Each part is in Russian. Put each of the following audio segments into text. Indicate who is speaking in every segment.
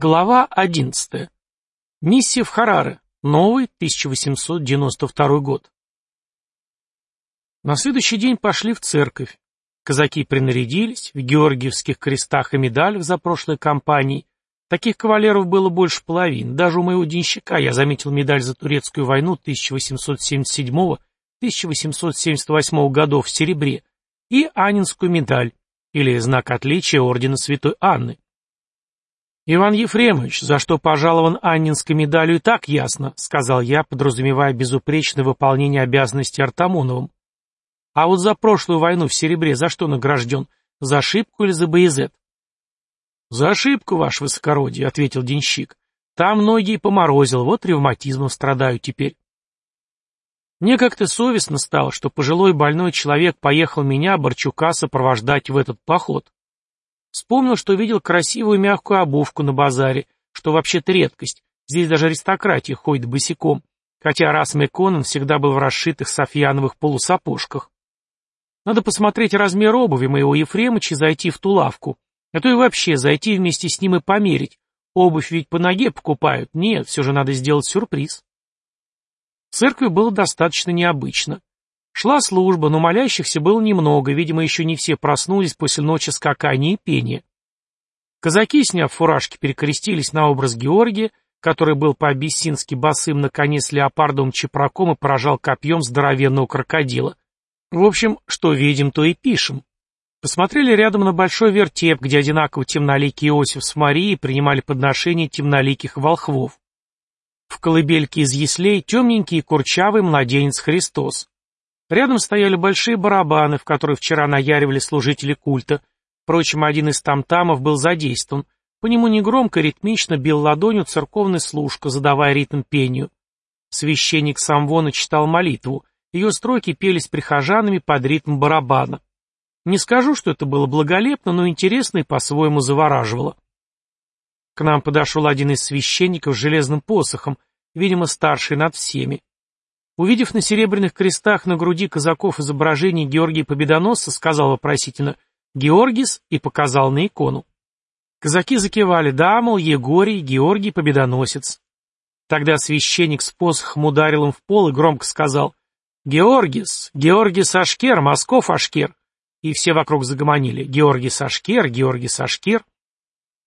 Speaker 1: Глава 11. Миссия в Хараре. Новый 1892 год. На следующий день пошли в церковь. Казаки принарядились, в георгиевских крестах и медалях за прошлой кампанией. Таких кавалеров было больше половины. Даже у моего денщика я заметил медаль за турецкую войну 1877-1878 годов в серебре и Анинскую медаль, или знак отличия ордена Святой Анны. «Иван Ефремович, за что пожалован Аннинской медалью, и так ясно», — сказал я, подразумевая безупречное выполнение обязанностей Артамоновым. «А вот за прошлую войну в Серебре за что награжден? За ошибку или за боезет?» «За ошибку, ваше высокородие», — ответил денщик. «Там ноги и поморозил, вот ревматизмом страдаю теперь». Мне как-то совестно стало, что пожилой больной человек поехал меня, Борчука, сопровождать в этот поход. Вспомнил, что видел красивую мягкую обувку на базаре, что вообще-то редкость. Здесь даже аристократия ходит босиком, хотя Расм Конан всегда был в расшитых софьяновых полусапожках. Надо посмотреть размер обуви моего Ефремыча и зайти в ту лавку. А то и вообще зайти вместе с ним и померить. Обувь ведь по ноге покупают. Нет, все же надо сделать сюрприз. В церкви было достаточно необычно. Шла служба, но молящихся было немного, видимо, еще не все проснулись после ночи скакания и пения. Казаки, сняв фуражки, перекрестились на образ Георгия, который был по-абиссински босым на коне с леопардовым чепраком и поражал копьем здоровенного крокодила. В общем, что видим, то и пишем. Посмотрели рядом на большой вертеп, где одинаково темноликий Иосиф с Марией принимали подношения темноликих волхвов. В колыбельке из яслей темненький и курчавый младенец Христос. Рядом стояли большие барабаны, в которые вчера наяривали служители культа. Впрочем, один из тамтамов был задействован. По нему негромко, ритмично бил ладонью церковный служка, задавая ритм пению. Священник Самвона читал молитву. Ее строки пелись прихожанами под ритм барабана. Не скажу, что это было благолепно, но интересно и по-своему завораживало. К нам подошел один из священников с железным посохом, видимо, старший над всеми. Увидев на серебряных крестах на груди казаков изображение Георгия Победоносца, сказал вопросительно «Георгис» и показал на икону. Казаки закивали «Да, мол, Егорий, Георгий Победоносец». Тогда священник с посохом ударил им в пол и громко сказал «Георгис, Георгис Ашкер, Москов Ашкер». И все вокруг загомонили «Георгис Ашкер, Георгис Ашкер».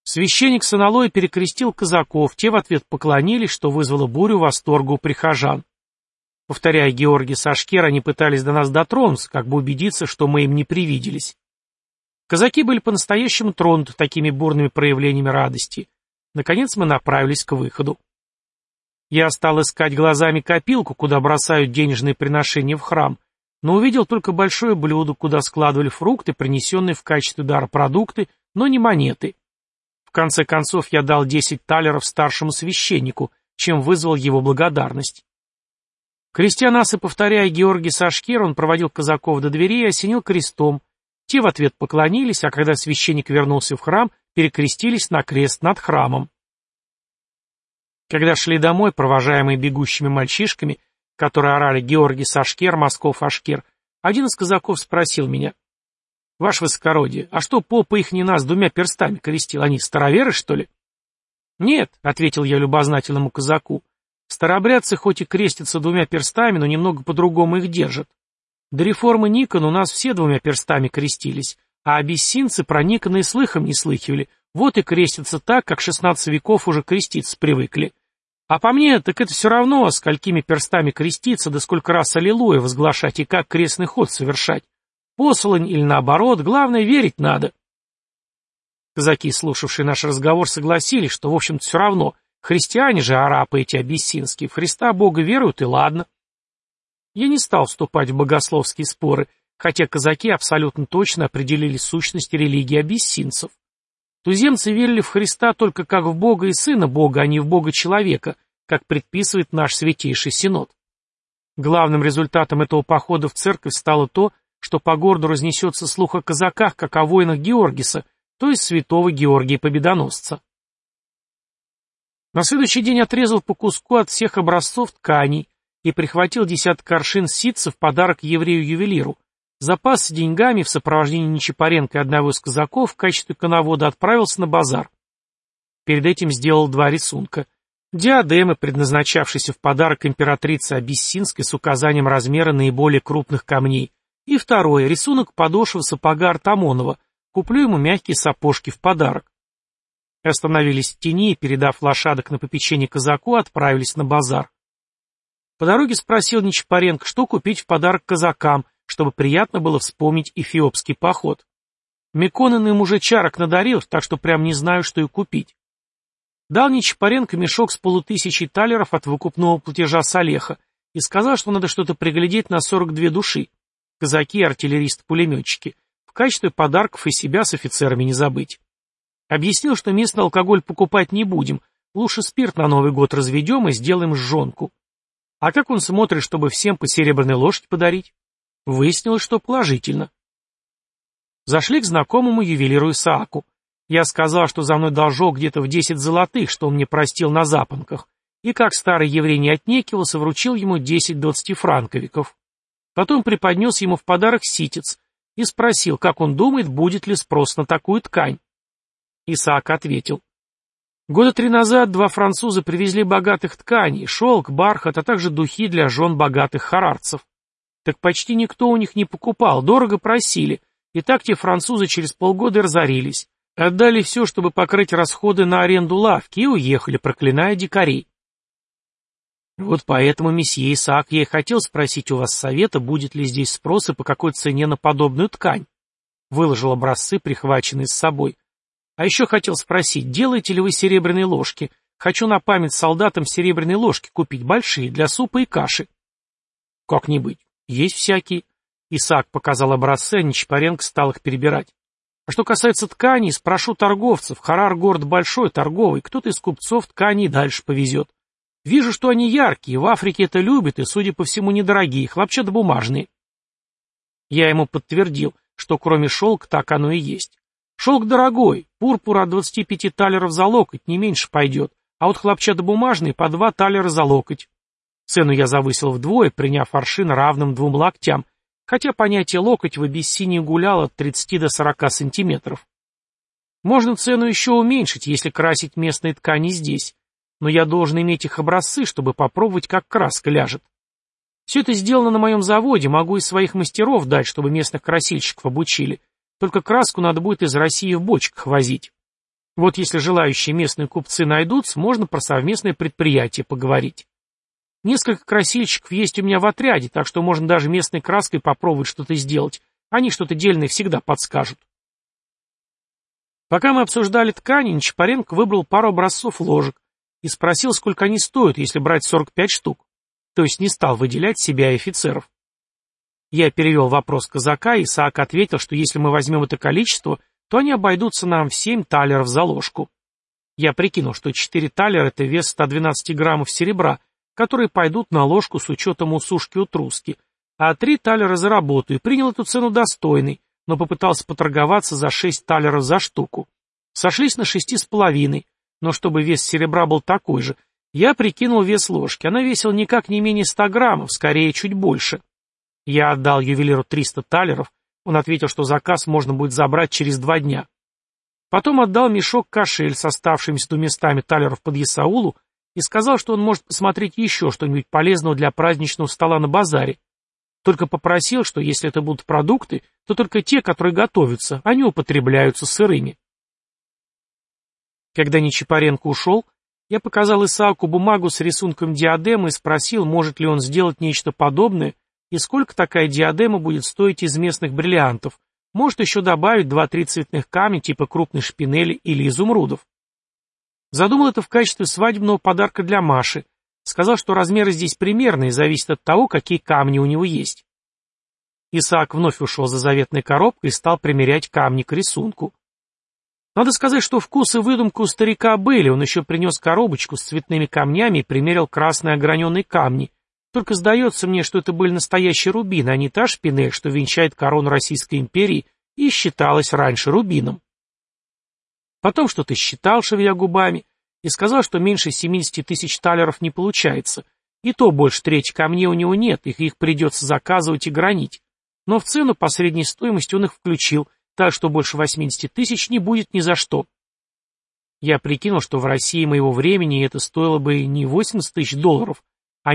Speaker 1: Священник с аналой перекрестил казаков, те в ответ поклонились, что вызвало бурю восторга у прихожан. Повторяя Георгий Сашкер, они пытались до нас дотронуться, как бы убедиться, что мы им не привиделись. Казаки были по-настоящему тронуты такими бурными проявлениями радости. Наконец мы направились к выходу. Я стал искать глазами копилку, куда бросают денежные приношения в храм, но увидел только большое блюдо, куда складывали фрукты, принесенные в качестве дара продукты, но не монеты. В конце концов я дал десять талеров старшему священнику, чем вызвал его благодарность. Крестя нас и повторяя Георгий Сашкер, он проводил казаков до двери и осенил крестом. Те в ответ поклонились, а когда священник вернулся в храм, перекрестились на крест над храмом. Когда шли домой, провожаемые бегущими мальчишками, которые орали «Георгий Сашкер, Москов Ашкер», один из казаков спросил меня, «Ваше высокородие, а что попа их не нас двумя перстами крестил? Они староверы, что ли?» «Нет», — ответил я любознательному казаку, Старообрядцы хоть и крестятся двумя перстами, но немного по-другому их держат. До реформы Никона у нас все двумя перстами крестились, а абиссинцы про Никона и слыхом не слыхивали, вот и крестятся так, как шестнадцать веков уже креститься привыкли. А по мне, так это все равно, сколькими перстами креститься, да сколько раз аллилуйя возглашать и как крестный ход совершать. Послань или наоборот, главное, верить надо. Казаки, слушавшие наш разговор, согласились, что, в общем-то, все равно, Христиане же, арабы эти абиссинские, в Христа Бога веруют, и ладно. Я не стал вступать в богословские споры, хотя казаки абсолютно точно определили сущность религии абиссинцев. Туземцы верили в Христа только как в Бога и Сына Бога, а не в Бога человека, как предписывает наш святейший Синод. Главным результатом этого похода в церковь стало то, что по городу разнесется слух о казаках, как о воинах Георгиса, то есть святого Георгия Победоносца. На следующий день отрезал по куску от всех образцов тканей и прихватил десяток аршин ситца в подарок еврею-ювелиру. Запас деньгами в сопровождении Нечапаренко и одного из казаков в качестве коновода отправился на базар. Перед этим сделал два рисунка. Диадемы, предназначавшиеся в подарок императрице Абиссинской с указанием размера наиболее крупных камней. И второе, рисунок подошвы сапога Артамонова. Куплю ему мягкие сапожки в подарок. Остановились в тени и, передав лошадок на попечение казаку, отправились на базар. По дороге спросил Нечапаренко, что купить в подарок казакам, чтобы приятно было вспомнить эфиопский поход. Меконан им уже чарок надарил, так что прям не знаю, что и купить. Дал Нечапаренко мешок с полутысячей талеров от выкупного платежа с Олеха и сказал, что надо что-то приглядеть на 42 души. Казаки и артиллеристы-пулеметчики. В качестве подарков и себя с офицерами не забыть. Объяснил, что местный алкоголь покупать не будем, лучше спирт на Новый год разведем и сделаем жжонку. А как он смотрит, чтобы всем по серебряной лошадь подарить? Выяснилось, что положительно. Зашли к знакомому ювелиру Исааку. Я сказал, что за мной должок где-то в десять золотых, что он мне простил на запонках, и как старый еврей не отнекивался, вручил ему десять двадцатифранковиков. Потом преподнес ему в подарок ситец и спросил, как он думает, будет ли спрос на такую ткань. Исаак ответил. Года три назад два француза привезли богатых тканей, шелк, бархат, а также духи для жен богатых харарцев. Так почти никто у них не покупал, дорого просили, и так те французы через полгода разорились. Отдали все, чтобы покрыть расходы на аренду лавки, и уехали, проклиная дикарей. Вот поэтому, месье Исаак, я и хотел спросить у вас совета, будет ли здесь спрос и по какой цене на подобную ткань. Выложил образцы, прихваченные с собой. А еще хотел спросить, делаете ли вы серебряные ложки? Хочу на память солдатам серебряные ложки купить, большие, для супа и каши. Как не быть, есть всякие. Исаак показал образцы, а Нечапаренко стал их перебирать. А что касается тканей, спрошу торговцев. Харар город большой, торговый. Кто-то из купцов ткани дальше повезет. Вижу, что они яркие, в Африке это любят и, судя по всему, недорогие, хлопчатобумажные. Я ему подтвердил, что кроме шелка так оно и есть. Шелк дорогой, пурпур от 25 талеров за локоть, не меньше пойдет, а вот хлопчатобумажный по 2 талера за локоть. Цену я завысил вдвое, приняв аршин равным двум локтям, хотя понятие локоть в Абиссинии гуляло от 30 до 40 сантиметров. Можно цену еще уменьшить, если красить местные ткани здесь, но я должен иметь их образцы, чтобы попробовать, как краска ляжет. Все это сделано на моем заводе, могу из своих мастеров дать, чтобы местных красильщиков обучили. Только краску надо будет из России в бочках возить. Вот если желающие местные купцы найдутся, можно про совместное предприятие поговорить. Несколько красильщиков есть у меня в отряде, так что можно даже местной краской попробовать что-то сделать. Они что-то дельное всегда подскажут. Пока мы обсуждали ткани, Нечапаренко выбрал пару образцов ложек и спросил, сколько они стоят, если брать 45 штук. То есть не стал выделять себя и офицеров. Я перевел вопрос казака, и Исаак ответил, что если мы возьмем это количество, то они обойдутся нам в 7 талеров за ложку. Я прикинул, что 4 талера — это вес 112 граммов серебра, которые пойдут на ложку с учетом усушки утруски, а три талера за работу и принял эту цену достойной, но попытался поторговаться за шесть талеров за штуку. Сошлись на шести с половиной, но чтобы вес серебра был такой же, я прикинул вес ложки, она весила никак не менее ста граммов, скорее чуть больше. Я отдал ювелиру триста талеров, он ответил, что заказ можно будет забрать через два дня. Потом отдал мешок-кошель с оставшимися двуместами талеров под Ясаулу и сказал, что он может посмотреть еще что-нибудь полезного для праздничного стола на базаре. Только попросил, что если это будут продукты, то только те, которые готовятся, они употребляются сырыми. Когда Нечипаренко ушел, я показал Исааку бумагу с рисунком диадемы и спросил, может ли он сделать нечто подобное и сколько такая диадема будет стоить из местных бриллиантов. Может еще добавить два-три цветных камня типа крупной шпинели или изумрудов. Задумал это в качестве свадебного подарка для Маши. Сказал, что размеры здесь примерные, зависят от того, какие камни у него есть. Исаак вновь ушел за заветной коробкой и стал примерять камни к рисунку. Надо сказать, что вкус и выдумка у старика были, он еще принес коробочку с цветными камнями и примерил красные ограненные камни. Только сдается мне, что это были настоящие рубины, а не та шпинель, что венчает корону Российской империи и считалась раньше рубином. Потом что-то считал, шевеля губами, и сказал, что меньше 70 тысяч талеров не получается. И то больше трети камней у него нет, их, их придется заказывать и гранить. Но в цену по средней стоимости он их включил, так что больше 80 тысяч не будет ни за что. Я прикинул, что в России моего времени это стоило бы не 80 тысяч долларов,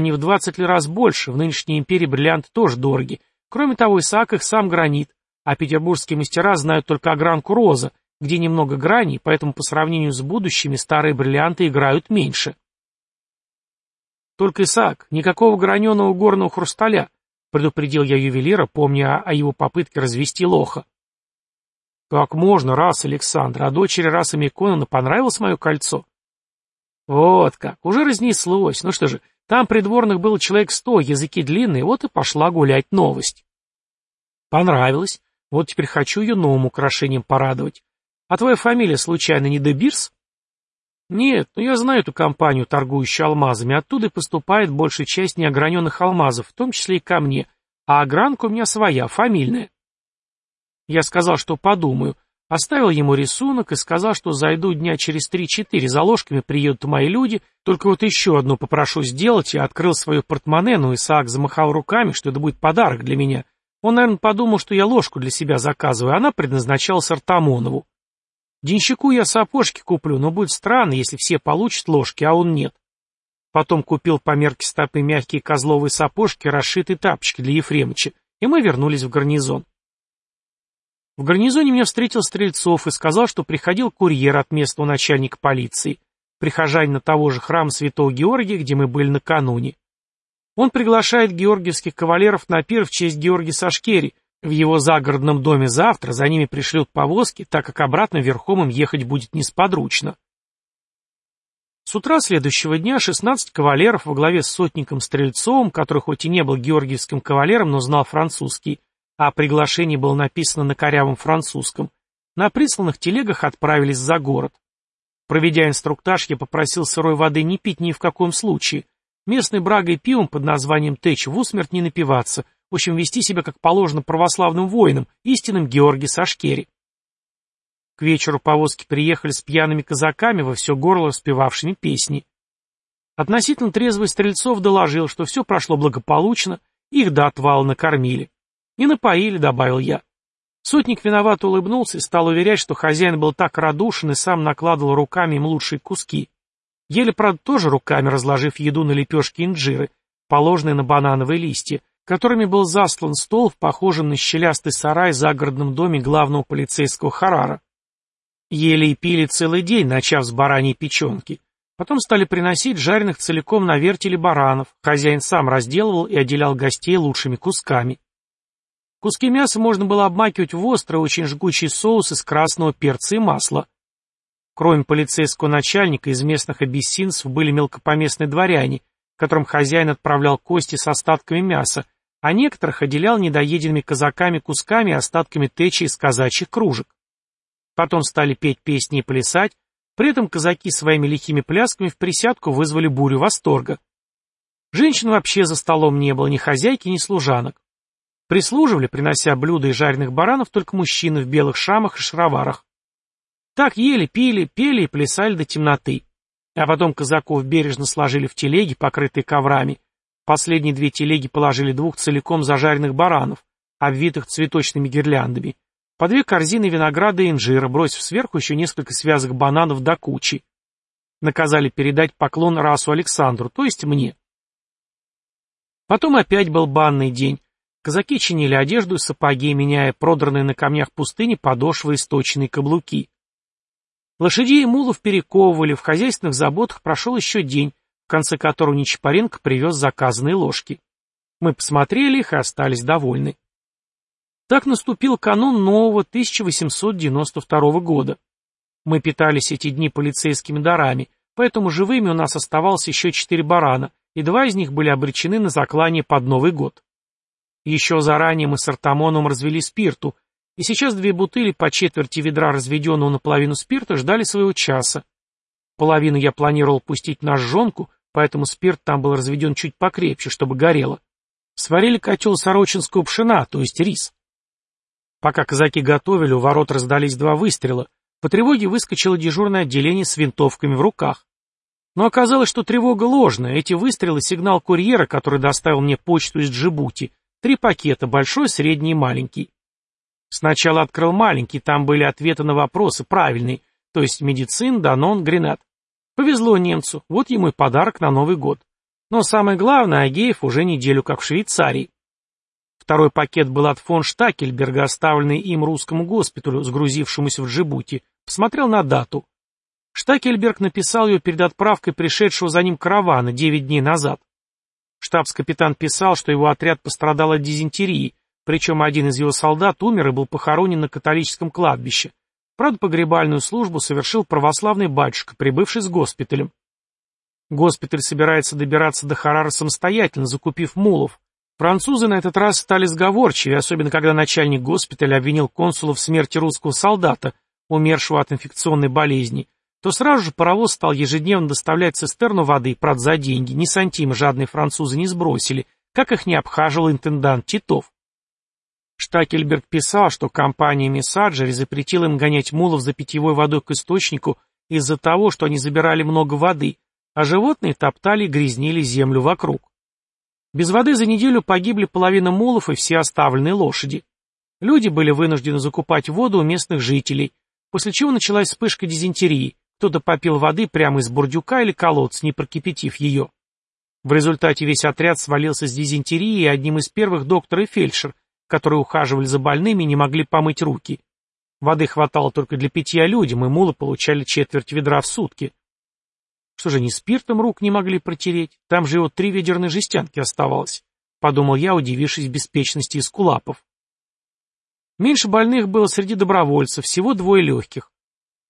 Speaker 1: не в 20 раз больше, в нынешней империи бриллианты тоже дороги. Кроме того, Исаак их сам гранит, а петербургские мастера знают только огранку роза, где немного граней, поэтому по сравнению с будущими старые бриллианты играют меньше. Только Исаак, никакого граненого горного хрусталя, предупредил я ювелира, помня о его попытке развести лоха. Как можно, раз Александр, а дочери расы Миконана понравилось мое кольцо? Вот как, уже разнеслось. Ну что же, там придворных было человек сто, языки длинные, вот и пошла гулять новость. Понравилось. Вот теперь хочу ее новым украшением порадовать. А твоя фамилия, случайно, не Дебирс? Нет, но я знаю эту компанию, торгующую алмазами. Оттуда и поступает большая часть неограненных алмазов, в том числе и ко мне. А огранка у меня своя, фамильная. Я сказал, что подумаю. Оставил ему рисунок и сказал, что зайду дня через три-четыре, за ложками приедут мои люди, только вот еще одну попрошу сделать, и открыл свое портмоне, но Исаак замахал руками, что это будет подарок для меня. Он, наверное, подумал, что я ложку для себя заказываю, она предназначалась Артамонову. Денщику я сапожки куплю, но будет странно, если все получат ложки, а он нет. Потом купил по мерке стопы мягкие козловые сапожки, расшитые тапочки для Ефремыча, и мы вернулись в гарнизон. В гарнизоне меня встретил Стрельцов и сказал, что приходил курьер от местного начальника полиции, прихожанина того же храма Святого Георгия, где мы были накануне. Он приглашает георгиевских кавалеров на пир в честь Георгия Сашкери. В его загородном доме завтра за ними пришлют повозки, так как обратно верхом им ехать будет несподручно. С утра следующего дня 16 кавалеров во главе с сотником Стрельцовым, который хоть и не был георгиевским кавалером, но знал французский, а приглашение было написано на корявом французском, на присланных телегах отправились за город. Проведя инструктаж, я попросил сырой воды не пить ни в каком случае, местной брагой пивом под названием Тэч в усмерть не напиваться, в общем, вести себя как положено православным воинам, истинным Георгий Сашкери. К вечеру повозки приехали с пьяными казаками во все горло распевавшими песни. Относительно трезвый Стрельцов доложил, что все прошло благополучно, их до отвала накормили. «И напоили», — добавил я. Сотник виноват улыбнулся и стал уверять, что хозяин был так радушен и сам накладывал руками им лучшие куски. Ели, правда, тоже руками, разложив еду на лепешки инжиры, положенные на банановые листья, которыми был заслан стол в похожем на щелястый сарай в загородном доме главного полицейского Харара. Ели и пили целый день, начав с бараньей печенки. Потом стали приносить жареных целиком на вертеле баранов, хозяин сам разделывал и отделял гостей лучшими кусками. Куски мяса можно было обмакивать в острый, очень жгучий соус из красного перца и масла. Кроме полицейского начальника, из местных абиссинцев были мелкопоместные дворяне, которым хозяин отправлял кости с остатками мяса, а некоторых отделял недоеденными казаками кусками и остатками течи из казачьих кружек. Потом стали петь песни и плясать, при этом казаки своими лихими плясками в присядку вызвали бурю восторга. Женщин вообще за столом не было, ни хозяйки, ни служанок. Прислуживали, принося блюда и жареных баранов, только мужчины в белых шамах и шароварах. Так ели, пили, пели и плясали до темноты. А потом казаков бережно сложили в телеги, покрытые коврами. Последние две телеги положили двух целиком зажаренных баранов, обвитых цветочными гирляндами, по две корзины винограда и инжира, бросив сверху еще несколько связок бананов до кучи. Наказали передать поклон расу Александру, то есть мне. Потом опять был банный день, Казаки чинили одежду и сапоги, меняя продранные на камнях пустыни подошвы и сточенные каблуки. Лошадей и мулов перековывали, в хозяйственных заботах прошел еще день, в конце которого Нечапаренко привез заказанные ложки. Мы посмотрели их и остались довольны. Так наступил канун нового 1892 года. Мы питались эти дни полицейскими дарами, поэтому живыми у нас оставалось еще четыре барана, и два из них были обречены на заклание под Новый год. Еще заранее мы с Артамоном развели спирту, и сейчас две бутыли по четверти ведра разведенного наполовину спирта ждали своего часа. Половину я планировал пустить на жженку, поэтому спирт там был разведен чуть покрепче, чтобы горело. Сварили котел сорочинского пшена, то есть рис. Пока казаки готовили, у ворот раздались два выстрела. По тревоге выскочило дежурное отделение с винтовками в руках. Но оказалось, что тревога ложная. Эти выстрелы — сигнал курьера, который доставил мне почту из Джибути, Три пакета, большой, средний и маленький. Сначала открыл маленький, там были ответы на вопросы, правильные. то есть медицин, данон, гренат. Повезло немцу, вот ему и подарок на Новый год. Но самое главное, Агеев уже неделю как в Швейцарии. Второй пакет был от фон Штакельберга, оставленный им русскому госпиталю, сгрузившемуся в Джибути. Посмотрел на дату. Штакельберг написал ее перед отправкой пришедшего за ним каравана девять дней назад. Штабс-капитан писал, что его отряд пострадал от дизентерии, причем один из его солдат умер и был похоронен на католическом кладбище. Правда, погребальную службу совершил православный батюшка, прибывший с госпиталем. Госпиталь собирается добираться до Харара самостоятельно, закупив мулов. Французы на этот раз стали сговорчивее, особенно когда начальник госпиталя обвинил консула в смерти русского солдата, умершего от инфекционной болезни, то сразу же паровоз стал ежедневно доставлять цистерну воды, правда, за деньги. Ни сантима жадные французы не сбросили, как их не обхаживал интендант Титов. Штакельберг писал, что компания Мессаджери запретила им гонять мулов за питьевой водой к источнику из-за того, что они забирали много воды, а животные топтали и грязнили землю вокруг. Без воды за неделю погибли половина мулов и все оставленные лошади. Люди были вынуждены закупать воду у местных жителей, после чего началась вспышка дизентерии, кто-то попил воды прямо из бурдюка или колодца, не прокипятив ее. В результате весь отряд свалился с дизентерией, и одним из первых доктор и фельдшер, которые ухаживали за больными не могли помыть руки. Воды хватало только для питья людям, и мулы получали четверть ведра в сутки. Что же, ни спиртом рук не могли протереть? Там же его три ведерные жестянки оставалось. Подумал я, удивившись беспечности эскулапов. Меньше больных было среди добровольцев, всего двое легких.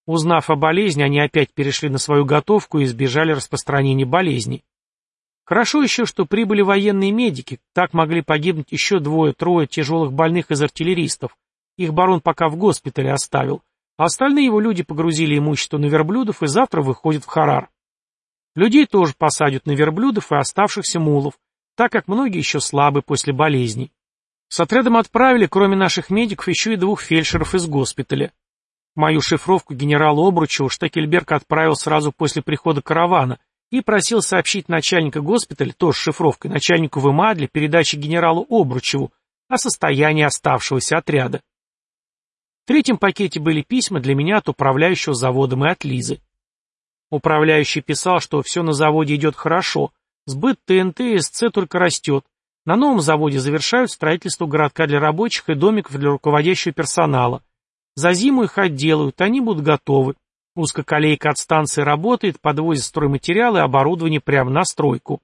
Speaker 1: Узнав о болезни, они опять перешли на свою готовку и избежали распространения болезни. Хорошо еще, что прибыли военные медики, так могли погибнуть еще двое-трое тяжелых больных из артиллеристов. Их барон пока в госпитале оставил, а остальные его люди погрузили имущество на верблюдов и завтра выходят в Харар. Людей тоже посадят на верблюдов и оставшихся мулов, так как многие еще слабы после болезней. С отрядом отправили, кроме наших медиков, еще и двух фельдшеров из госпиталя. Мою шифровку генералу Обручеву Штекельберг отправил сразу после прихода каравана, и просил сообщить начальника госпиталя, тоже шифровкой, начальнику ВМА для передачи генералу Обручеву о состоянии оставшегося отряда. В третьем пакете были письма для меня от управляющего заводом и от Лизы. Управляющий писал, что все на заводе идет хорошо, сбыт ТНТ и СЦ только растет. На новом заводе завершают строительство городка для рабочих и домиков для руководящего персонала. За зиму их отделают, они будут готовы. Узкоколейка от станции работает, подвозит стройматериалы и оборудование прямо на стройку.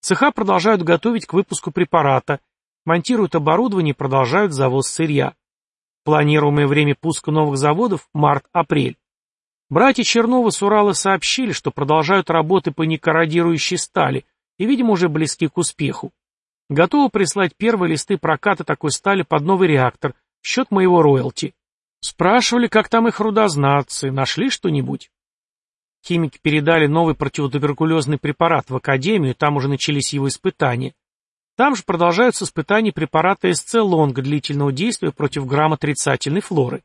Speaker 1: Цеха продолжают готовить к выпуску препарата, монтируют оборудование и продолжают завоз сырья. Планируемое время пуска новых заводов – март-апрель. Братья Черновы с Урала сообщили, что продолжают работы по некорродирующей стали и, видимо, уже близки к успеху. Готовы прислать первые листы проката такой стали под новый реактор в счет моего роялти. Спрашивали, как там их рудознатцы, нашли что-нибудь? Химики передали новый противотуберкулезный препарат в Академию, там уже начались его испытания. Там же продолжаются испытания препарата СЦ Лонг длительного действия против грамотрицательной флоры.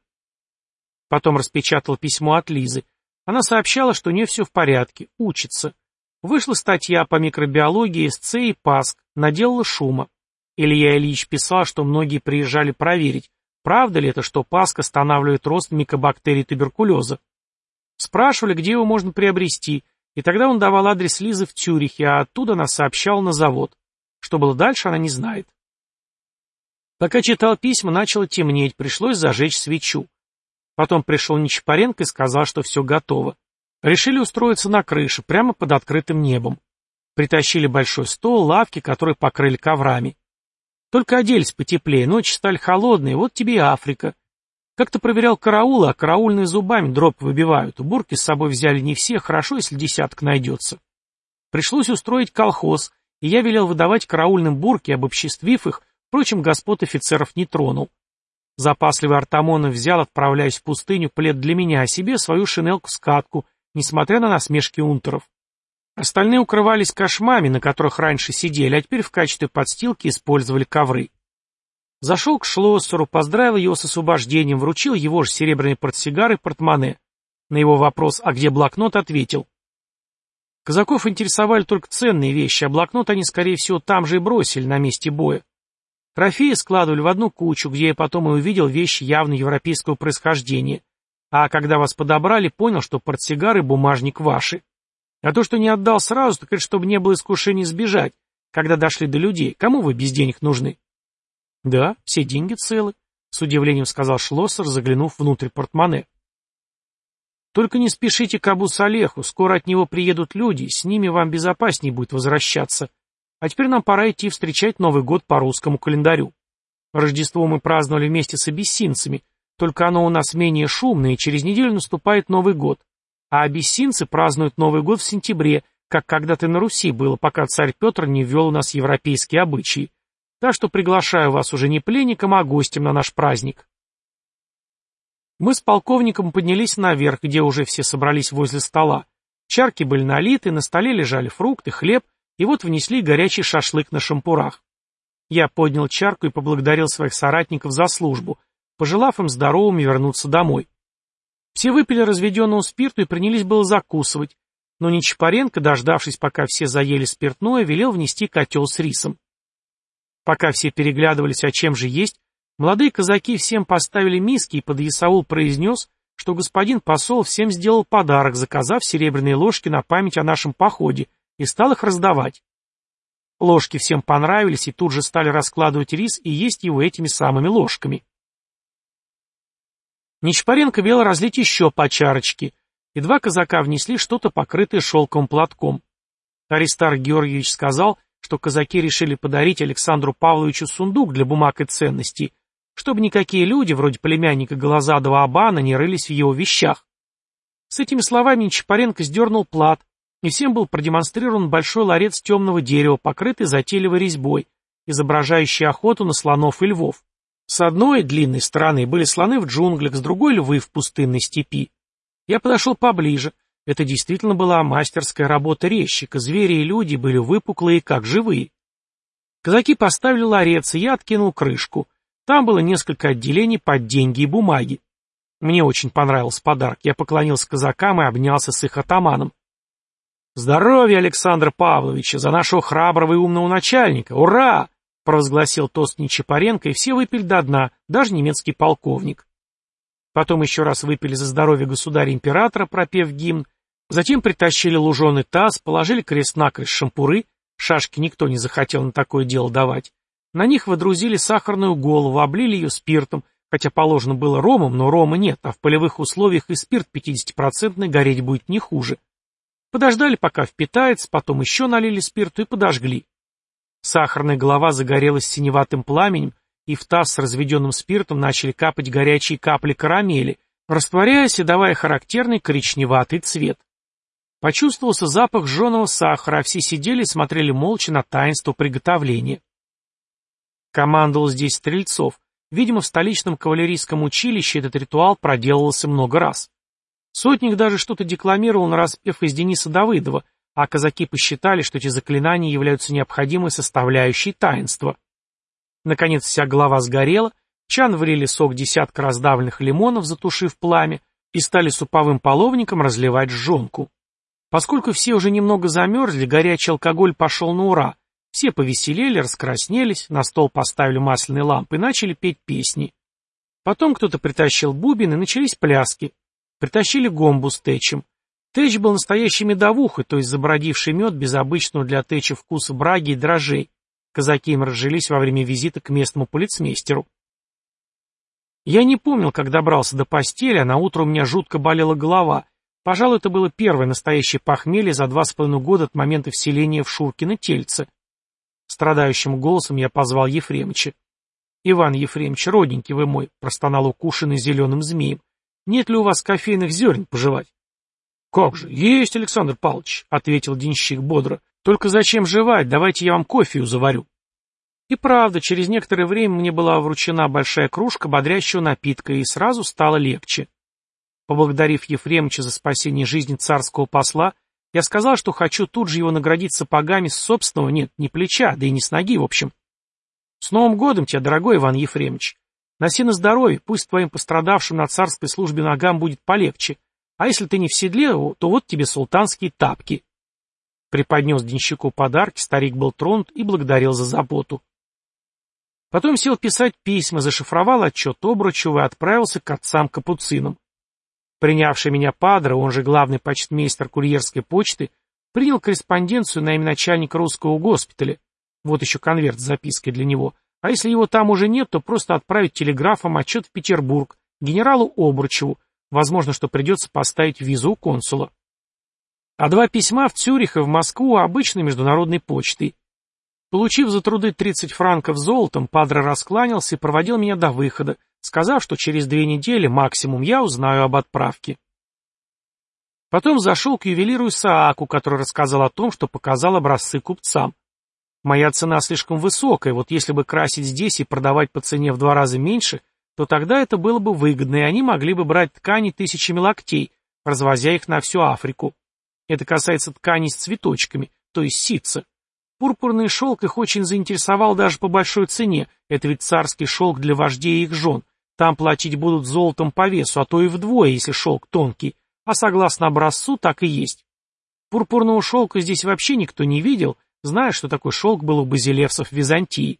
Speaker 1: Потом распечатал письмо от Лизы. Она сообщала, что у нее все в порядке, учится. Вышла статья по микробиологии СЦ и ПАСК, наделала шума. Илья Ильич писал, что многие приезжали проверить, Правда ли это, что Паск останавливает рост микобактерий туберкулеза? Спрашивали, где его можно приобрести, и тогда он давал адрес Лизы в Цюрихе, а оттуда нас сообщал на завод. Что было дальше, она не знает. Пока читал письма, начало темнеть, пришлось зажечь свечу. Потом пришел Нечапаренко и сказал, что все готово. Решили устроиться на крыше, прямо под открытым небом. Притащили большой стол, лавки, которые покрыли коврами. Только оделись потеплее, ночи стали холодные, вот тебе и Африка. Как-то проверял караулы, а караульные зубами дробь выбивают. Бурки с собой взяли не все, хорошо, если десяток найдется. Пришлось устроить колхоз, и я велел выдавать караульным бурки, обобществив их, впрочем, господ офицеров не тронул. Запасливый Артамонов взял, отправляясь в пустыню, плед для меня, а себе свою шинелку-скатку, несмотря на насмешки унтеров. Остальные укрывались кошмами, на которых раньше сидели, а теперь в качестве подстилки использовали ковры. Зашел к Шлоссеру, поздравил его с освобождением, вручил его же серебряный портсигар и портмоне. На его вопрос «А где блокнот?» ответил. Казаков интересовали только ценные вещи, а блокнот они, скорее всего, там же и бросили, на месте боя. Трофеи складывали в одну кучу, где я потом и увидел вещи явно европейского происхождения. А когда вас подобрали, понял, что портсигар и бумажник ваши. А то, что не отдал сразу, так это чтобы не было искушения сбежать, когда дошли до людей. Кому вы без денег нужны? Да, все деньги целы, с удивлением сказал Шлоссер, заглянув внутрь портмоне. Только не спешите к Абу Салеху, скоро от него приедут люди, с ними вам безопаснее будет возвращаться. А теперь нам пора идти встречать Новый год по русскому календарю. Рождество мы праздновали вместе с абиссинцами, только оно у нас менее шумное, и через неделю наступает Новый год. А абиссинцы празднуют Новый год в сентябре, как когда-то на Руси было, пока царь Петр не ввел у нас европейские обычаи. Так что приглашаю вас уже не пленником, а гостем на наш праздник. Мы с полковником поднялись наверх, где уже все собрались возле стола. Чарки были налиты, на столе лежали фрукты, хлеб, и вот внесли горячий шашлык на шампурах. Я поднял чарку и поблагодарил своих соратников за службу, пожелав им здоровыми вернуться домой. Все выпили разведенного спирту и принялись было закусывать, но Нечапаренко, дождавшись, пока все заели спиртное, велел внести котел с рисом. Пока все переглядывались, о чем же есть, молодые казаки всем поставили миски, и подъясаул произнес, что господин посол всем сделал подарок, заказав серебряные ложки на память о нашем походе, и стал их раздавать. Ложки всем понравились, и тут же стали раскладывать рис и есть его этими самыми ложками. Нечапаренко велел разлить еще по чарочке, и два казака внесли что-то покрытое шелковым платком. Аристар Георгиевич сказал, что казаки решили подарить Александру Павловичу сундук для бумаг и ценностей, чтобы никакие люди, вроде племянника Голозадова Абана, не рылись в его вещах. С этими словами Нечапаренко сдернул плат, и всем был продемонстрирован большой ларец темного дерева, покрытый затейливой резьбой, изображающий охоту на слонов и львов. С одной длинной стороны были слоны в джунглях, с другой — львы в пустынной степи. Я подошел поближе. Это действительно была мастерская работа резчика, звери и люди были выпуклые, как живые. Казаки поставили ларец, и я откинул крышку. Там было несколько отделений под деньги и бумаги. Мне очень понравился подарок. Я поклонился казакам и обнялся с их атаманом. «Здоровья, Александр Павлович, за нашего храброго и умного начальника! Ура!» Провозгласил тост Нечапаренко, и все выпили до дна, даже немецкий полковник. Потом еще раз выпили за здоровье государя-императора, пропев гимн, затем притащили луженый таз, положили крест-накрест шампуры, шашки никто не захотел на такое дело давать, на них водрузили сахарную голову, облили ее спиртом, хотя положено было ромом, но рома нет, а в полевых условиях и спирт 50% гореть будет не хуже. Подождали, пока впитается, потом еще налили спирту и подожгли. Сахарная голова загорелась синеватым пламенем, и в таз с разведенным спиртом начали капать горячие капли карамели, растворяясь и давая характерный коричневатый цвет. Почувствовался запах жженого сахара, а все сидели и смотрели молча на таинство приготовления. Командовал здесь Стрельцов. Видимо, в столичном кавалерийском училище этот ритуал проделывался много раз. Сотник даже что-то декламировал на распев из Дениса Давыдова, а казаки посчитали, что эти заклинания являются необходимой составляющей таинства. Наконец вся голова сгорела, чан влили сок десятка раздавленных лимонов, затушив пламя, и стали суповым половником разливать жжонку. Поскольку все уже немного замерзли, горячий алкоголь пошел на ура. Все повеселели, раскраснелись, на стол поставили масляные лампы и начали петь песни. Потом кто-то притащил бубен, и начались пляски. Притащили гомбу с течем. Тэч был настоящий медовухой, то есть забродивший мед без обычного для Тэча вкуса браги и дрожжей. Казаки им разжились во время визита к местному полицмейстеру. Я не помнил, как добрался до постели, а на утро у меня жутко болела голова. Пожалуй, это было первое настоящее похмелье за два с половиной года от момента вселения в Шуркино тельце. Страдающим голосом я позвал Ефремыча. «Иван Ефремович, родненький вы мой», — простонал укушенный зеленым змеем. «Нет ли у вас кофейных зерен пожевать?» «Как же, есть, Александр Павлович», — ответил денщик бодро. «Только зачем жевать? Давайте я вам кофею заварю». И правда, через некоторое время мне была вручена большая кружка бодрящего напитка, и сразу стало легче. Поблагодарив Ефремовича за спасение жизни царского посла, я сказал, что хочу тут же его наградить сапогами с собственного, нет, не плеча, да и не с ноги, в общем. С Новым годом тебя, дорогой Иван Ефремович. Носи на здоровье, пусть твоим пострадавшим на царской службе ногам будет полегче, а если ты не в седле, то вот тебе султанские тапки. Преподнес денщику подарки, старик был тронут и благодарил за заботу. Потом сел писать письма, зашифровал отчет Обручева и отправился к отцам-капуцинам. Принявший меня падре, он же главный почтмейстер курьерской почты, принял корреспонденцию на имя начальника русского госпиталя. Вот еще конверт с запиской для него. А если его там уже нет, то просто отправить телеграфом отчет в Петербург, генералу Обручеву. Возможно, что придется поставить визу консула. А два письма в Цюрих и в Москву обычной международной почтой. Получив за труды 30 франков золотом, Падре раскланялся и проводил меня до выхода, сказав, что через две недели максимум я узнаю об отправке. Потом зашел к ювелиру Исааку, который рассказал о том, что показал образцы купцам. Моя цена слишком высокая, вот если бы красить здесь и продавать по цене в два раза меньше, то тогда это было бы выгодно, и они могли бы брать ткани тысячами локтей, развозя их на всю Африку. Это касается тканей с цветочками, то есть ситца. Пурпурный шелк их очень заинтересовал даже по большой цене, это ведь царский шелк для вождей и их жен. Там платить будут золотом по весу, а то и вдвое, если шелк тонкий, а согласно образцу так и есть. Пурпурного шелка здесь вообще никто не видел, зная, что такой шелк был у базилевсов в Византии.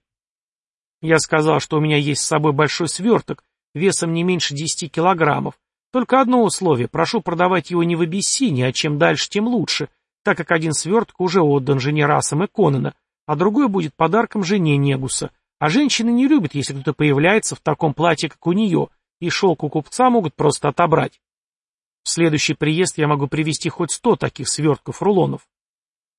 Speaker 1: Я сказал, что у меня есть с собой большой сверток, весом не меньше 10 килограммов. Только одно условие, прошу продавать его не в Абиссине, а чем дальше, тем лучше, так как один сверток уже отдан жене Расам и Конана, а другой будет подарком жене Негуса. А женщины не любят, если кто-то появляется в таком платье, как у нее, и шелк у купца могут просто отобрать. В следующий приезд я могу привезти хоть сто таких свертков рулонов.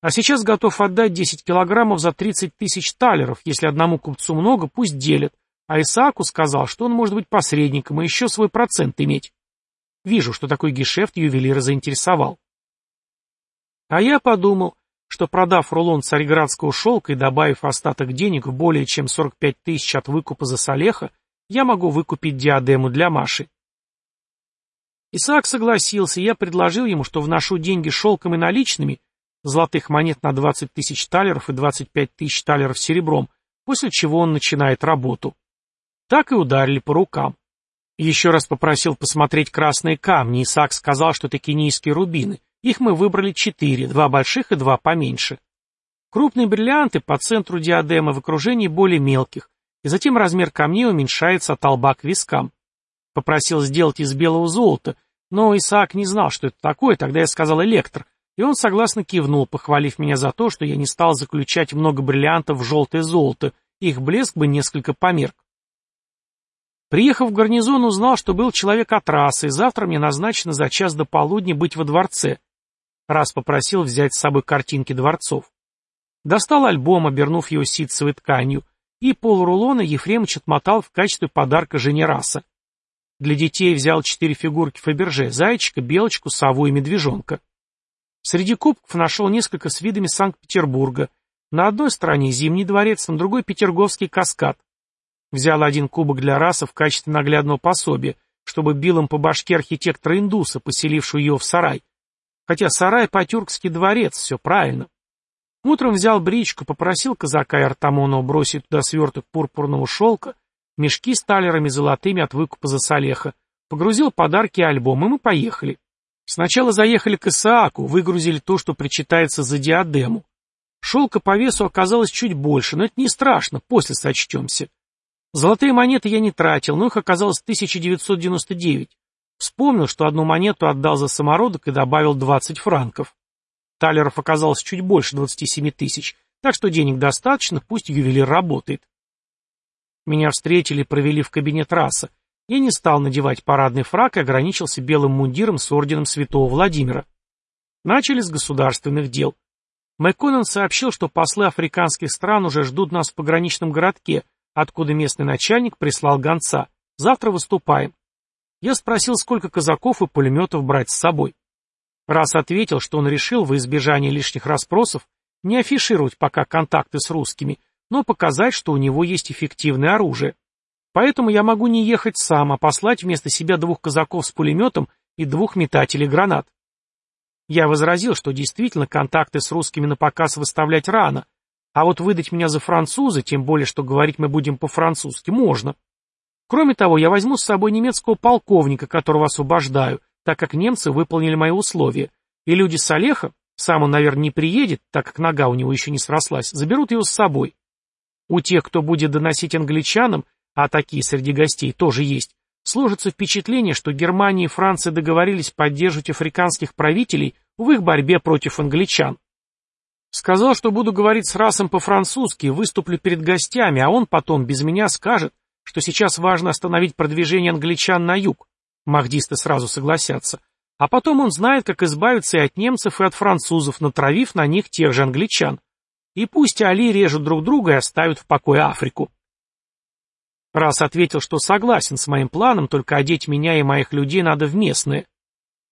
Speaker 1: А сейчас готов отдать 10 килограммов за 30 тысяч талеров, если одному купцу много, пусть делят. А Исааку сказал, что он может быть посредником и еще свой процент иметь. Вижу, что такой гешефт ювелира заинтересовал. А я подумал, что продав рулон царьградского шелка и добавив остаток денег в более чем 45 тысяч от выкупа за Салеха, я могу выкупить диадему для Маши. Исаак согласился, и я предложил ему, что вношу деньги шелком и наличными, золотых монет на 20 тысяч талеров и 25 тысяч талеров серебром, после чего он начинает работу. Так и ударили по рукам. Еще раз попросил посмотреть красные камни, Исаак сказал, что это кенийские рубины, их мы выбрали четыре, два больших и два поменьше. Крупные бриллианты по центру диадемы в окружении более мелких, и затем размер камней уменьшается от лба к вискам. Попросил сделать из белого золота, но Исаак не знал, что это такое, тогда я сказал электр, и он согласно кивнул, похвалив меня за то, что я не стал заключать много бриллиантов в желтое золото, их блеск бы несколько померк. Приехав в гарнизон, узнал, что был человек от расы, и завтра мне назначено за час до полудня быть во дворце. Раз попросил взять с собой картинки дворцов. Достал альбом, обернув его ситцевой тканью, и полрулона Ефремыч отмотал в качестве подарка жене раса. Для детей взял четыре фигурки Фаберже — зайчика, белочку, сову и медвежонка. Среди кубков нашел несколько с видами Санкт-Петербурга. На одной стороне Зимний дворец, на другой Петерговский каскад. Взял один кубок для раса в качестве наглядного пособия, чтобы бил им по башке архитектора-индуса, поселившего его в сарай, Хотя сарай по-тюркски дворец, все правильно. Утром взял бричку, попросил казака и Артамонова бросить туда сверток пурпурного шелка, мешки с талерами золотыми от выкупа за Салеха, погрузил подарки и альбом, и мы поехали. Сначала заехали к Исааку, выгрузили то, что причитается за диадему. Шелка по весу оказалось чуть больше, но это не страшно, после сочтемся. Золотые монеты я не тратил, но их оказалось 1999. Вспомнил, что одну монету отдал за самородок и добавил 20 франков. Талеров оказалось чуть больше 27 тысяч, так что денег достаточно, пусть ювелир работает. Меня встретили и провели в кабинет раса. Я не стал надевать парадный фрак и ограничился белым мундиром с орденом святого Владимира. Начали с государственных дел. Мэкконен сообщил, что послы африканских стран уже ждут нас в пограничном городке, откуда местный начальник прислал гонца. Завтра выступаем. Я спросил, сколько казаков и пулеметов брать с собой. Раз ответил, что он решил во избежание лишних расспросов не афишировать пока контакты с русскими, но показать, что у него есть эффективное оружие. Поэтому я могу не ехать сам, а послать вместо себя двух казаков с пулеметом и двух метателей гранат. Я возразил, что действительно контакты с русскими на показ выставлять рано, а вот выдать меня за француза, тем более, что говорить мы будем по-французски, можно. Кроме того, я возьму с собой немецкого полковника, которого освобождаю, так как немцы выполнили мои условия, и люди с Олеха, сам он, наверное, не приедет, так как нога у него еще не срослась, заберут его с собой. У тех, кто будет доносить англичанам, а такие среди гостей тоже есть, сложится впечатление, что Германия и Франция договорились поддерживать африканских правителей в их борьбе против англичан. Сказал, что буду говорить с Расом по-французски, выступлю перед гостями, а он потом без меня скажет, что сейчас важно остановить продвижение англичан на юг. Махдисты сразу согласятся. А потом он знает, как избавиться и от немцев, и от французов, натравив на них тех же англичан. И пусть Али режут друг друга и оставят в покое Африку. Раз ответил, что согласен с моим планом, только одеть меня и моих людей надо в местное.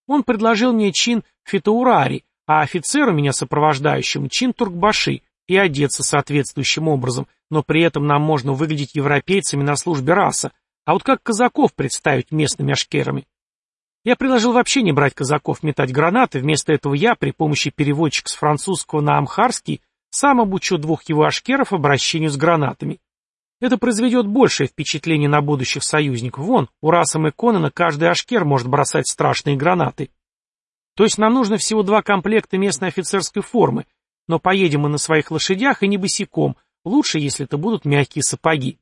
Speaker 1: Он предложил мне чин фитоурари, а офицеру меня сопровождающему чин туркбаши, и одеться соответствующим образом, но при этом нам можно выглядеть европейцами на службе раса, а вот как казаков представить местными ашкерами? Я предложил вообще не брать казаков метать гранаты, вместо этого я, при помощи переводчика с французского на амхарский, сам обучу двух его ашкеров обращению с гранатами. Это произведет большее впечатление на будущих союзников. Вон, у Расам и Конана каждый ашкер может бросать страшные гранаты. То есть нам нужно всего два комплекта местной офицерской формы, но поедем мы на своих лошадях и не босиком, лучше, если это будут мягкие сапоги.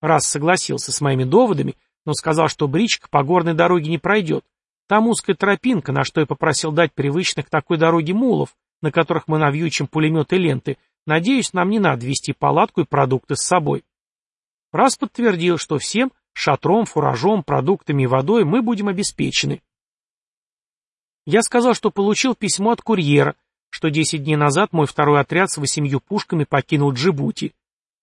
Speaker 1: Раз согласился с моими доводами, но сказал, что бричка по горной дороге не пройдет. Там узкая тропинка, на что я попросил дать привычных к такой дороге мулов, на которых мы навьючим пулеметы и ленты, Надеюсь, нам не надо вести палатку и продукты с собой. Раз подтвердил, что всем, шатром, фуражом, продуктами и водой мы будем обеспечены. Я сказал, что получил письмо от курьера, что 10 дней назад мой второй отряд с восемью пушками покинул Джибути.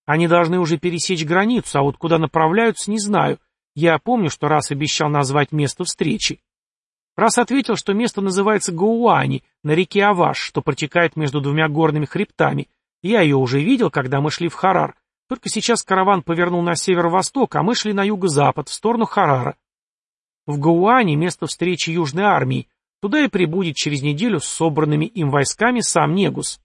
Speaker 1: Они должны уже пересечь границу, а вот куда направляются, не знаю. Я помню, что раз обещал назвать место встречи. Раз ответил, что место называется Гауани, на реке Аваш, что протекает между двумя горными хребтами, я ее уже видел, когда мы шли в Харар. Только сейчас караван повернул на северо-восток, а мы шли на юго-запад, в сторону Харара. В Гауане место встречи Южной армии. Туда и прибудет через неделю с собранными им войсками сам Негус.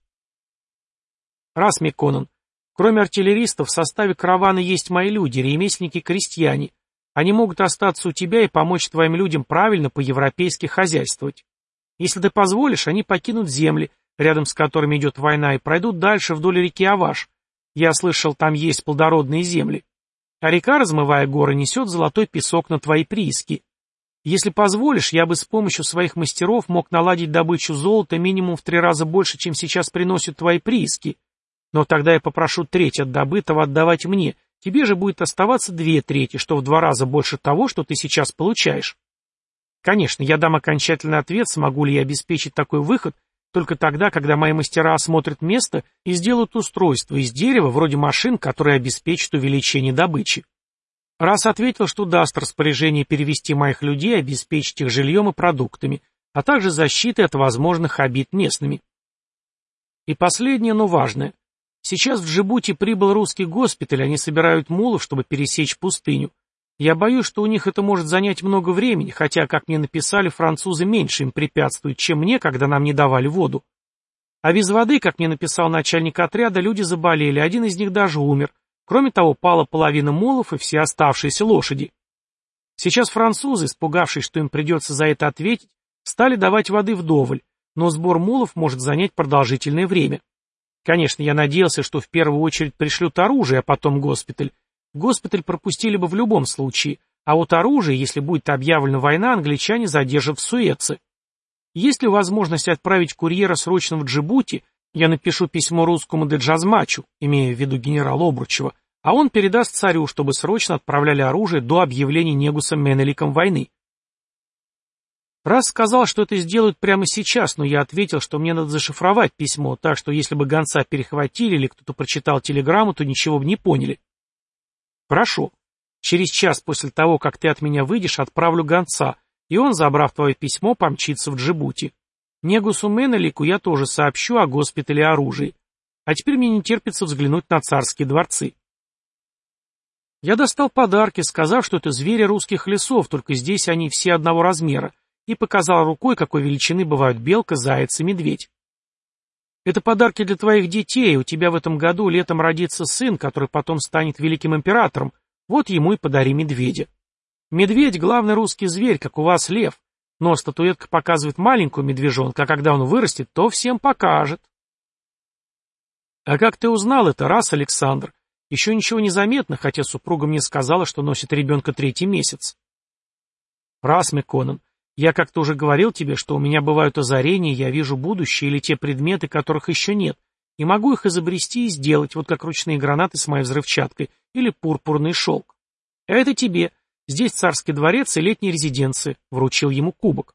Speaker 1: Раз, Миконан. Кроме артиллеристов, в составе каравана есть мои люди, ремесленники крестьяне. Они могут остаться у тебя и помочь твоим людям правильно по-европейски хозяйствовать. Если ты позволишь, они покинут земли, рядом с которыми идет война, и пройдут дальше вдоль реки Аваш. Я слышал, там есть плодородные земли. А река, размывая горы, несет золотой песок на твои прииски. Если позволишь, я бы с помощью своих мастеров мог наладить добычу золота минимум в три раза больше, чем сейчас приносят твои прииски. Но тогда я попрошу треть от добытого отдавать мне. Тебе же будет оставаться две трети, что в два раза больше того, что ты сейчас получаешь. Конечно, я дам окончательный ответ, смогу ли я обеспечить такой выход, только тогда, когда мои мастера осмотрят место и сделают устройство из дерева, вроде машин, которые обеспечат увеличение добычи. Раз ответил, что даст распоряжение перевести моих людей, обеспечить их жильем и продуктами, а также защитой от возможных обид местными. И последнее, но важное. Сейчас в Джибути прибыл русский госпиталь, они собирают мулов, чтобы пересечь пустыню. Я боюсь, что у них это может занять много времени, хотя, как мне написали, французы меньше им препятствуют, чем мне, когда нам не давали воду. А без воды, как мне написал начальник отряда, люди заболели, один из них даже умер. Кроме того, пала половина мулов и все оставшиеся лошади. Сейчас французы, испугавшись, что им придется за это ответить, стали давать воды вдоволь, но сбор мулов может занять продолжительное время. Конечно, я надеялся, что в первую очередь пришлют оружие, а потом госпиталь, Госпиталь пропустили бы в любом случае, а вот оружие, если будет объявлена война, англичане задержат в Суэце. Есть ли возможность отправить курьера срочно в Джибути, я напишу письмо русскому Деджазмачу, имея в виду генерала Обручева, а он передаст царю, чтобы срочно отправляли оружие до объявления Негусом Менеликом войны. Раз сказал, что это сделают прямо сейчас, но я ответил, что мне надо зашифровать письмо, так что если бы гонца перехватили или кто-то прочитал телеграмму, то ничего бы не поняли. Хорошо. Через час после того, как ты от меня выйдешь, отправлю гонца, и он, забрав твое письмо, помчится в Джибути. Негусу Менелику я тоже сообщу о госпитале оружия. А теперь мне не терпится взглянуть на царские дворцы. Я достал подарки, сказав, что это звери русских лесов, только здесь они все одного размера, и показал рукой, какой величины бывают белка, заяц и медведь. Это подарки для твоих детей, у тебя в этом году летом родится сын, который потом станет великим императором, вот ему и подари медведя. Медведь — главный русский зверь, как у вас лев, но статуэтка показывает маленькую медвежонка, а когда он вырастет, то всем покажет. А как ты узнал это, раз, Александр? Еще ничего не заметно, хотя супруга мне сказала, что носит ребенка третий месяц. Раз, Конан, я как-то уже говорил тебе, что у меня бывают озарения, я вижу будущее или те предметы, которых еще нет, и могу их изобрести и сделать, вот как ручные гранаты с моей взрывчаткой или пурпурный шелк. А это тебе. Здесь царский дворец и летняя резиденция. Вручил ему кубок.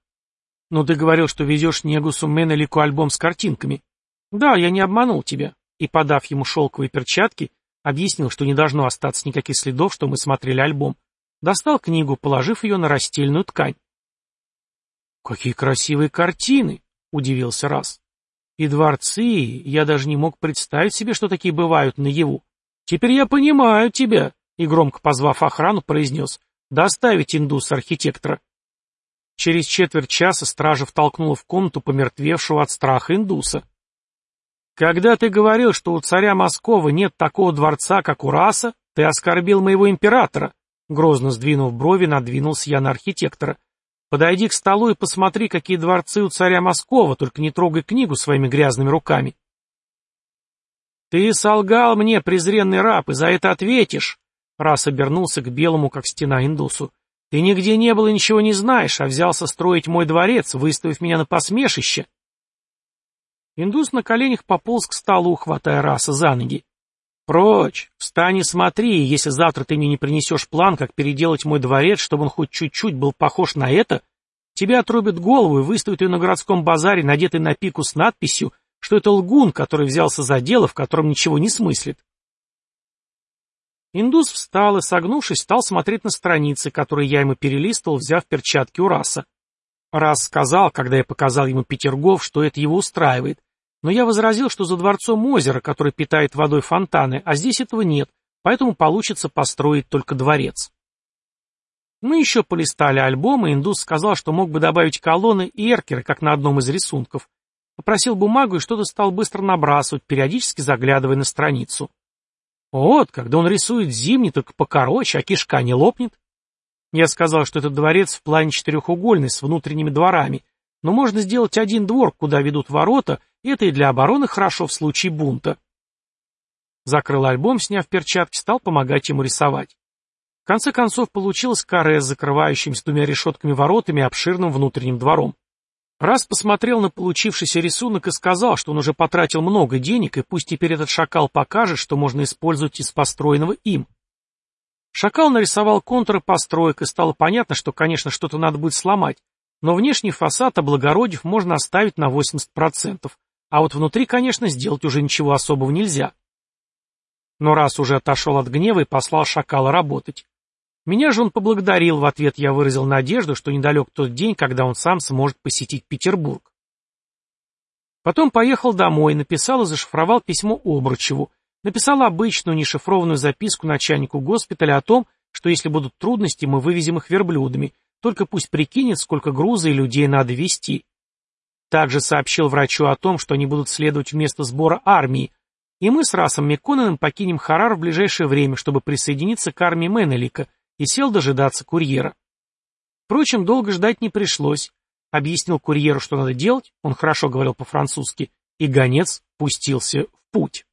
Speaker 1: Но ты говорил, что везешь Негусу Менелику альбом с картинками. Да, я не обманул тебя. И, подав ему шелковые перчатки, объяснил, что не должно остаться никаких следов, что мы смотрели альбом. Достал книгу, положив ее на растельную ткань. «Какие красивые картины!» — удивился раз. «И дворцы, я даже не мог представить себе, что такие бывают наяву. Теперь я понимаю тебя!» И, громко позвав охрану, произнес «Доставить индуса-архитектора». Через четверть часа стража втолкнула в комнату помертвевшего от страха индуса. «Когда ты говорил, что у царя Москвы нет такого дворца, как у Раса, ты оскорбил моего императора», грозно сдвинув брови, надвинулся я на архитектора. «Подойди к столу и посмотри, какие дворцы у царя Москвы, только не трогай книгу своими грязными руками». «Ты солгал мне, презренный раб, и за это ответишь!» Раз обернулся к белому, как стена индусу. «Ты нигде не был и ничего не знаешь, а взялся строить мой дворец, выставив меня на посмешище». Индус на коленях пополз к столу, хватая раса за ноги. «Прочь! Встань и смотри, если завтра ты мне не принесешь план, как переделать мой дворец, чтобы он хоть чуть-чуть был похож на это, тебя отрубят голову и выставят ее на городском базаре, надетый на пику с надписью, что это лгун, который взялся за дело, в котором ничего не смыслит». Индус встал и, согнувшись, стал смотреть на страницы, которые я ему перелистывал, взяв перчатки у раса. Раз сказал, когда я показал ему Петергоф, что это его устраивает, но я возразил, что за дворцом озеро, которое питает водой фонтаны, а здесь этого нет, поэтому получится построить только дворец. Мы еще полистали альбом, и индус сказал, что мог бы добавить колонны и эркеры, как на одном из рисунков. Попросил бумагу и что-то стал быстро набрасывать, периодически заглядывая на страницу. Вот, когда он рисует зимний, только покороче, а кишка не лопнет. Я сказал, что этот дворец в плане четырехугольный, с внутренними дворами, но можно сделать один двор, куда ведут ворота, это и для обороны хорошо в случае бунта. Закрыл альбом, сняв перчатки, стал помогать ему рисовать. В конце концов получилось каре с закрывающимися двумя решетками воротами и обширным внутренним двором. Раз посмотрел на получившийся рисунок и сказал, что он уже потратил много денег, и пусть теперь этот шакал покажет, что можно использовать из построенного им. Шакал нарисовал контуры построек, и стало понятно, что, конечно, что-то надо будет сломать, но внешний фасад, облагородив, можно оставить на 80%, а вот внутри, конечно, сделать уже ничего особого нельзя. Но раз уже отошел от гнева и послал шакала работать. Меня же он поблагодарил, в ответ я выразил надежду, что недалек тот день, когда он сам сможет посетить Петербург. Потом поехал домой, написал и зашифровал письмо Обручеву, написал обычную нешифрованную записку начальнику госпиталя о том, что если будут трудности, мы вывезем их верблюдами, только пусть прикинет, сколько груза и людей надо везти. Также сообщил врачу о том, что они будут следовать вместо сбора армии, и мы с Расом Меконаном покинем Харар в ближайшее время, чтобы присоединиться к армии Менелика, и сел дожидаться курьера. Впрочем, долго ждать не пришлось. Объяснил курьеру, что надо делать, он хорошо говорил по-французски, и гонец пустился в путь.